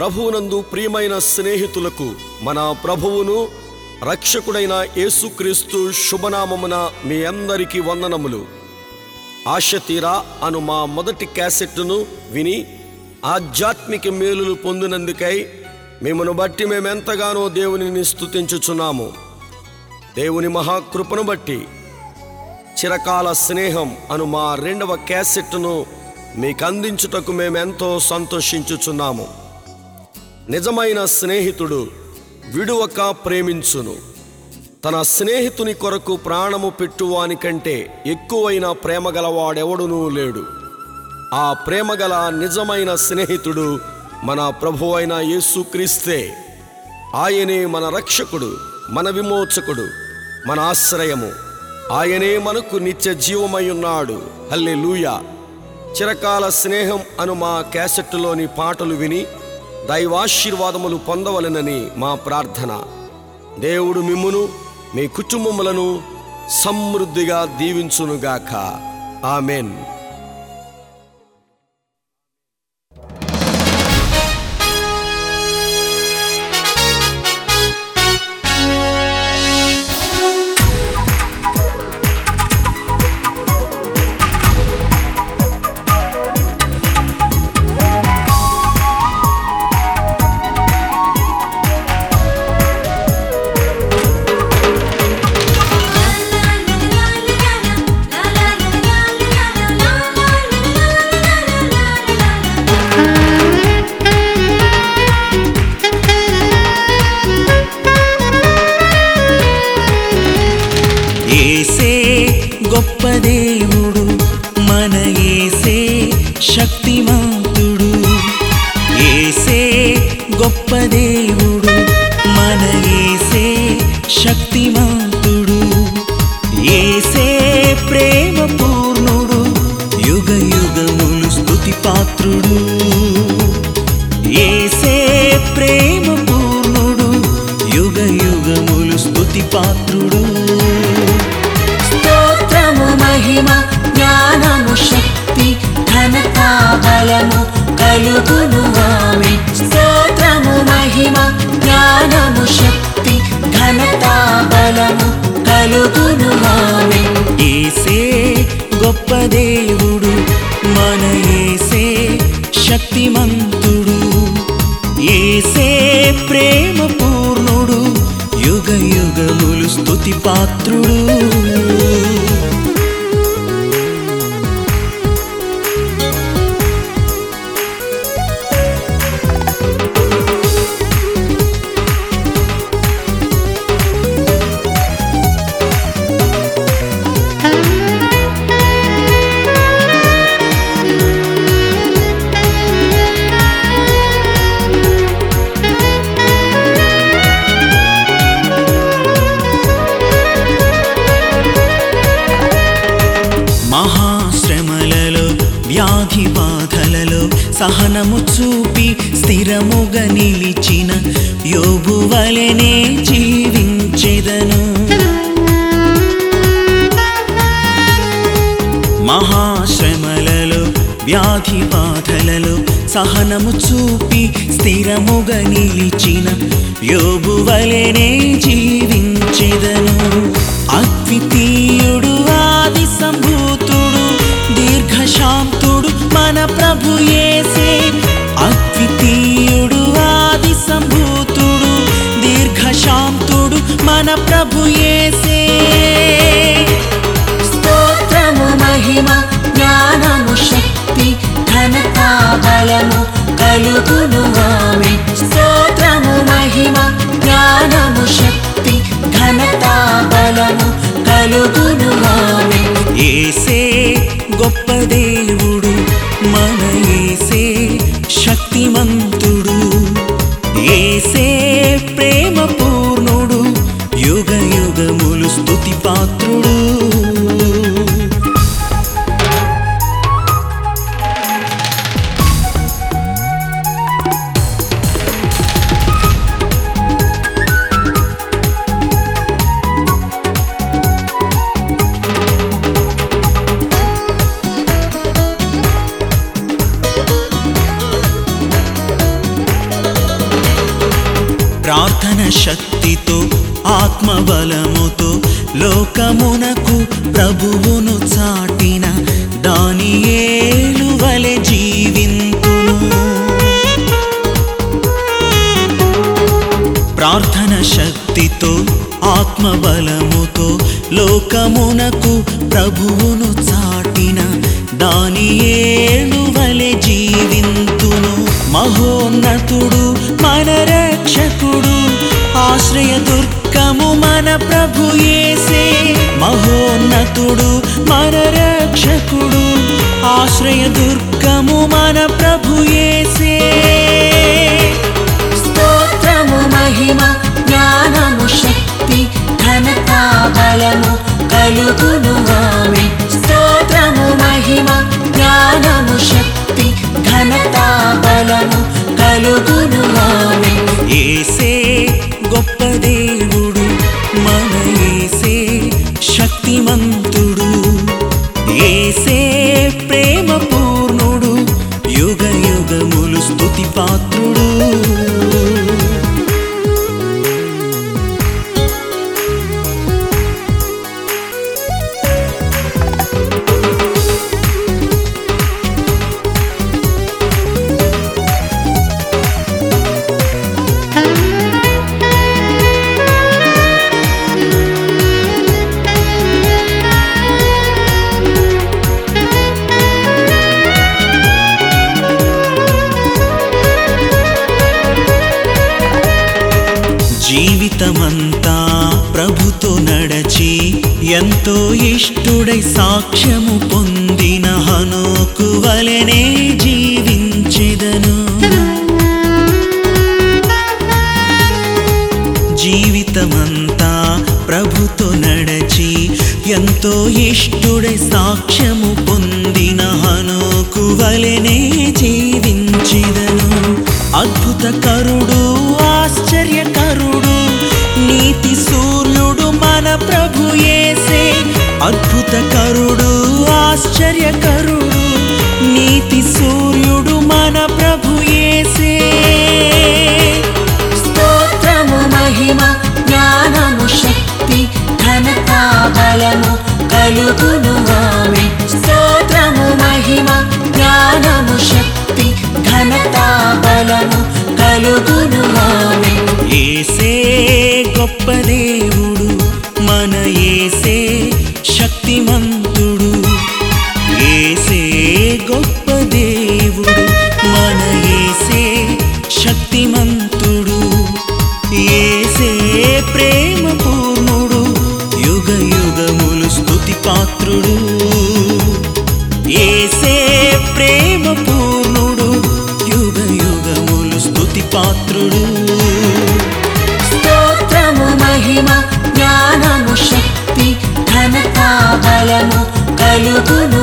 ప్రభువునందు ప్రియమైన స్నేహితులకు మన ప్రభువును రక్షకుడైన యేసుక్రీస్తు శుభనామమున మీ అందరికీ వందనములు. ఆశ తీరా అను మా మొదటి క్యాసెట్ను విని ఆధ్యాత్మిక మేలులు పొందినందుకై మిమ్మను బట్టి మేమెంతగానో దేవునిని స్తుతించుచున్నాము. దేవుని మహాకృపను బట్టి చిరకాల స్నేహం అను మా రెండవ క్యాసెట్ను మీకు అందించుటకు మేమెంతో సంతోషించుచున్నాము. నిజమైన స్నేహితుడు విడువక ప్రేమించును. తన స్నేహితుని కొరకు ప్రాణము పెట్టువాని కంటే ఎక్కువైన ప్రేమ గలవాడెవడునూ లేడు. ఆ ప్రేమగల నిజమైన స్నేహితుడు మన ప్రభు అయిన యేసుక్రీస్తే ఆయనే మన రక్షకుడు మన విమోచకుడు మన ఆశ్రయము. ఆయనే మనకు నిత్య జీవమై ఉన్నాడు. హల్లెలూయ. చిరకాల స్నేహం అను మా క్యాసెట్లోని పాటలు విని దైవాశీర్వాదములు పొందవలెనని మా ప్రార్థన. దేవుడు మిమ్మును మీ కుటుంబములను సమృద్ధిగా దీవించునుగాక. ఆమెన్. శక్తిమంతుడు ఏసే గొప్ప దేవుడు మన ఏసే శక్తిమంతుడు. ఏసే ప్రేమ పూర్ణుడు యుగ యుగములు స్థుతి పాత్రుడు శక్తిమంతుడు ఏసే ప్రేమ పూర్ణుడు యుగ యుగములు స్తుతి పాత్రుడు సహనము చూపి స్థిరముగా నిలిచిన యోబు వలెనే జీవించెదను. మహాశ్రమలలో వ్యాధి బాధలలో సహనము చూపి స్థిరముగా నిలిచిన యోబు వలెనే జీవించెదను. అద్వితీయుడు మన ప్రభు ఏసే అద్వితీయుడు ఆది సంభూతుడు దీర్ఘశాంతుడు మన ప్రభు ఏసే మన ఏసే ప్రార్థన శక్తితో ఆత్మబలముతో లోకమునకు ప్రభువును చాటిన దాని ఏలువలె జీవింతును ప్రార్థన శక్తితో ఆత్మబలముతో లోకమునకు ప్రభువును చాటిన దాని ఏలువలె జీవింతు మహోన్నతుడు మన రక్షకుడు ఆశ్రయ దుర్గము మన ప్రభు యేసే. మహోన్నతుడు మన రక్షకుడు ఆశ్రయ దుర్గము మన ప్రభు స్తోత్రము మహిమ జ్ఞానము శక్తి ఘనత బలము కలుగును ఆమె. స్తోత్రము మహిమ జ్ఞానము శక్తి కలుగును ఆమె ఏసే జీవితమంతా ప్రభుతో నడచి ఎంతో ఇష్టుడై సాక్ష్యము పొందిన హనోకు వలనే జీవించెదను. జీవితమంతా ప్రభుతో నడచి ఎంతో ఇష్టుడై సాక్ష్యము పొందిన హనోకు వలనే జీవించిదను. అద్భుత కరుడు ఆశ్చర్యకరుడు నీతి సూర్యుడు మన ప్రభు యేసే. అద్భుత కరుడు ఆశ్చర్యకరుడు నీతి సూర్యుడు మన ప్రభు యేసే. స్తోత్రము మహిమ జ్ఞానము శక్తి ఘనత బలము కలుగును ఆమె. స్తోత్రము మహిమ జ్ఞానము శక్తి ఘనత బలము కలుగును ఆమె. ఏసే గొప్ప దేవుడు మన ఏసే శక్తిమంత కలుగును ఆమె